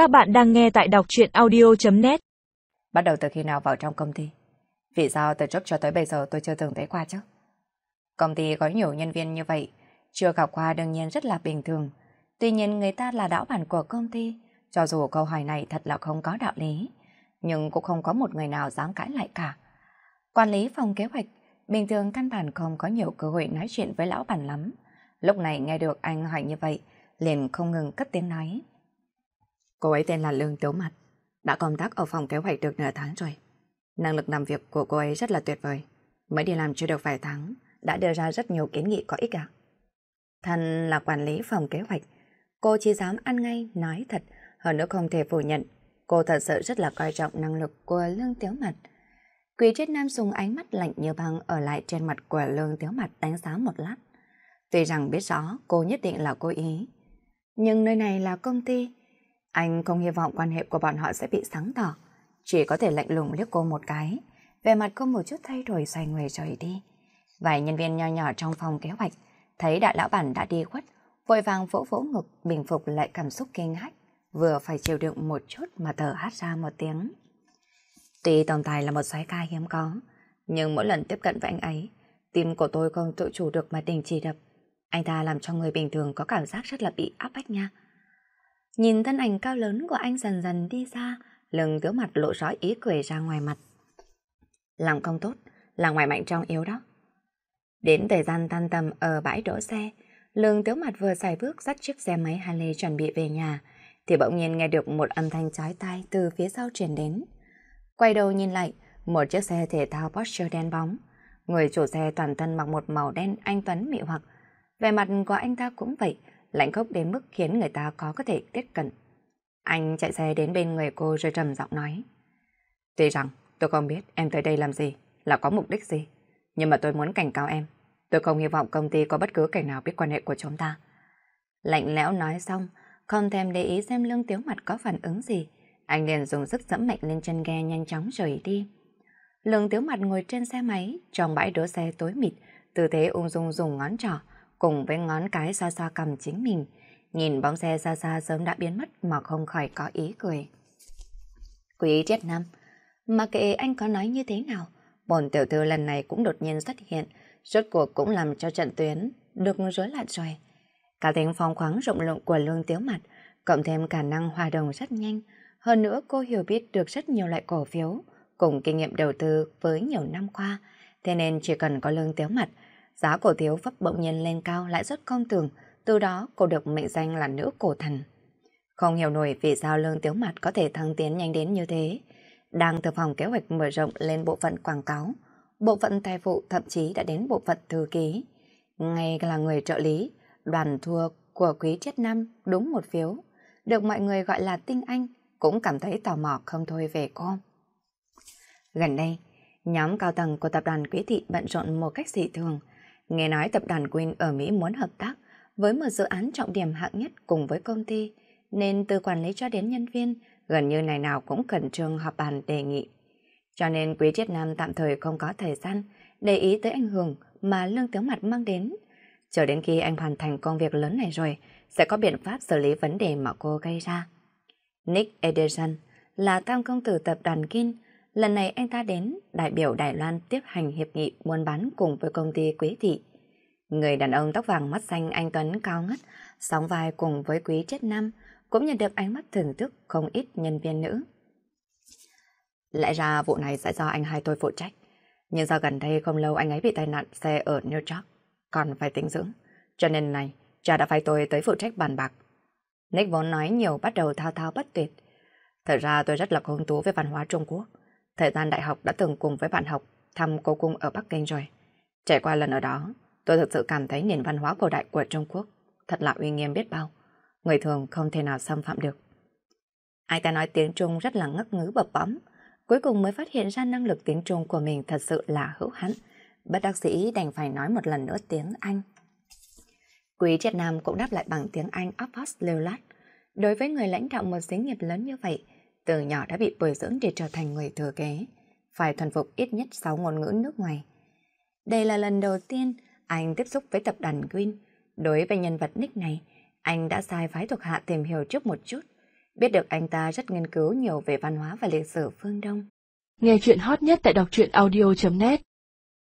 Các bạn đang nghe tại đọc truyện audio.net Bắt đầu từ khi nào vào trong công ty? Vì sao từ trước cho tới bây giờ tôi chưa từng thấy qua chứ? Công ty có nhiều nhân viên như vậy, chưa gặp qua đương nhiên rất là bình thường. Tuy nhiên người ta là đạo bản của công ty, cho dù câu hỏi này thật là không có đạo lý, nhưng cũng không có một người nào dám cãi lại cả. Quản lý phòng kế hoạch, bình thường căn bản không có nhiều cơ hội nói chuyện với lão bản lắm. Lúc này nghe được anh hỏi như vậy, liền không ngừng cất tiếng nói. Cô ấy tên là Lương Tiếu Mặt, đã công tác ở phòng kế hoạch được nửa tháng rồi. Năng lực làm việc của cô ấy rất là tuyệt vời. Mới đi làm chưa được vài tháng, đã đưa ra rất nhiều kiến nghị có ích ạ. Thân là quản lý phòng kế hoạch, cô chỉ dám ăn ngay, nói thật, hơn nữa không thể phủ nhận. Cô thật sự rất là coi trọng năng lực của Lương Tiếu Mặt. Quý triết nam dùng ánh mắt lạnh như băng ở lại trên mặt của Lương Tiếu Mặt đánh giá một lát. Tuy rằng biết rõ cô nhất định là cố ý, nhưng nơi này là công ty. Anh không hy vọng quan hệ của bọn họ sẽ bị sáng tỏ, chỉ có thể lạnh lùng liếc cô một cái. Về mặt cô một chút thay đổi xoay người rời đi. Vài nhân viên nho nhỏ trong phòng kế hoạch thấy đại lão bản đã đi khuất, vội vàng vỗ vỗ ngực bình phục lại cảm xúc kinh hách, vừa phải chịu đựng một chút mà thở hát ra một tiếng. Tuy tổng tài là một xoái ca hiếm có, nhưng mỗi lần tiếp cận với anh ấy, tim của tôi không tự chủ được mà đình chỉ đập. Anh ta làm cho người bình thường có cảm giác rất là bị áp bách nha. Nhìn thân ảnh cao lớn của anh dần dần đi xa, lưng tiếu mặt lộ rõ ý cười ra ngoài mặt. Làm công tốt, là ngoài mạnh trong yếu đó. Đến thời gian tan tầm ở bãi đỗ xe, lương tiếu mặt vừa xài bước dắt chiếc xe máy Harley chuẩn bị về nhà, thì bỗng nhiên nghe được một âm thanh chói tai từ phía sau truyền đến. Quay đầu nhìn lại, một chiếc xe thể thao Porsche đen bóng. Người chủ xe toàn thân mặc một màu đen anh Tuấn mị hoặc. Về mặt của anh ta cũng vậy, lạnh khốc đến mức khiến người ta khó có thể tiếp cận. Anh chạy xe đến bên người cô rồi trầm giọng nói. Tuy rằng tôi không biết em tới đây làm gì, là có mục đích gì, nhưng mà tôi muốn cảnh cáo em. Tôi không hy vọng công ty có bất cứ kẻ nào biết quan hệ của chúng ta. Lạnh lẽo nói xong, không thèm để ý xem lương tiếu mặt có phản ứng gì. Anh liền dùng sức dẫm mạnh lên chân ghe nhanh chóng rời đi. Lương tiếu mặt ngồi trên xe máy, trong bãi đỗ xe tối mịt, tư thế ung dung dùng ngón trỏ, cùng với ngón cái xoa xoa cầm chính mình. Nhìn bóng xe xa xa sớm đã biến mất mà không khỏi có ý cười. Quý triết nam, mà kệ anh có nói như thế nào, bồn tiểu thư lần này cũng đột nhiên xuất hiện, rốt cuộc cũng làm cho trận tuyến được rối loạn rồi. Cả tiếng phong khoáng rộng lượng của lương tiếu mặt, cộng thêm khả năng hòa đồng rất nhanh, hơn nữa cô hiểu biết được rất nhiều loại cổ phiếu, cùng kinh nghiệm đầu tư với nhiều năm qua, thế nên chỉ cần có lương tiếu mặt, giá cổ thiếu pháp bỗng nhiên lên cao lại rất không thường, từ đó cô được mệnh danh là nữ cổ thần. Không hiểu nổi vì sao lương tiếu mặt có thể thăng tiến nhanh đến như thế. Đang thực phòng kế hoạch mở rộng lên bộ phận quảng cáo, bộ phận tài vụ thậm chí đã đến bộ phận thư ký. Ngay là người trợ lý, đoàn thua của quý triết năm đúng một phiếu, được mọi người gọi là tinh anh, cũng cảm thấy tò mò không thôi về cô. Gần đây, nhóm cao tầng của tập đoàn Quý Thị bận rộn một cách dị thường. Nghe nói tập đoàn Queen ở Mỹ muốn hợp tác với một dự án trọng điểm hạng nhất cùng với công ty, nên từ quản lý cho đến nhân viên, gần như ngày nào cũng khẩn trương họp bàn đề nghị. Cho nên Quý Triết Nam tạm thời không có thời gian để ý tới ảnh hưởng mà lương tướng mặt mang đến. Chờ đến khi anh hoàn thành công việc lớn này rồi, sẽ có biện pháp xử lý vấn đề mà cô gây ra. Nick Edison là tam công tử tập đoàn Kin. Lần này anh ta đến đại biểu Đài Loan tiếp hành hiệp nghị buôn bán cùng với công ty Quý Thị. Người đàn ông tóc vàng mắt xanh anh Tuấn cao ngất, sóng vai cùng với Quý Chết Nam cũng nhận được ánh mắt thưởng thức không ít nhân viên nữ. Lẽ ra vụ này sẽ do anh hai tôi phụ trách. Nhưng do gần đây không lâu anh ấy bị tai nạn xe ở New York, còn phải tính dưỡng. Cho nên này, cha đã phái tôi tới phụ trách bàn bạc. Nick vốn nói nhiều bắt đầu thao thao bất tuyệt. Thật ra tôi rất là hứng thú với văn hóa Trung Quốc. Thời gian đại học đã từng cùng với bạn học thăm cô cung ở Bắc Kinh rồi. Trải qua lần ở đó, tôi thực sự cảm thấy nền văn hóa cổ đại của Trung Quốc thật là uy nghiêm biết bao. Người thường không thể nào xâm phạm được. Ai ta nói tiếng Trung rất là ngất ngứ bập bõm, cuối cùng mới phát hiện ra năng lực tiếng Trung của mình thật sự là hữu hạn. Bất đắc sĩ đành phải nói một lần nữa tiếng Anh. Quý Triết Nam cũng đáp lại bằng tiếng Anh Oxford lêu lát. Đối với người lãnh đạo một xí nghiệp lớn như vậy, từ nhỏ đã bị bồi dưỡng để trở thành người thừa kế, phải thuần phục ít nhất 6 ngôn ngữ nước ngoài. Đây là lần đầu tiên anh tiếp xúc với tập đoàn Green. Đối với nhân vật Nick này, anh đã sai phái thuộc hạ tìm hiểu trước một chút. biết được anh ta rất nghiên cứu nhiều về văn hóa và lịch sử phương Đông. Nghe chuyện hot nhất tại đọc truyện audio.net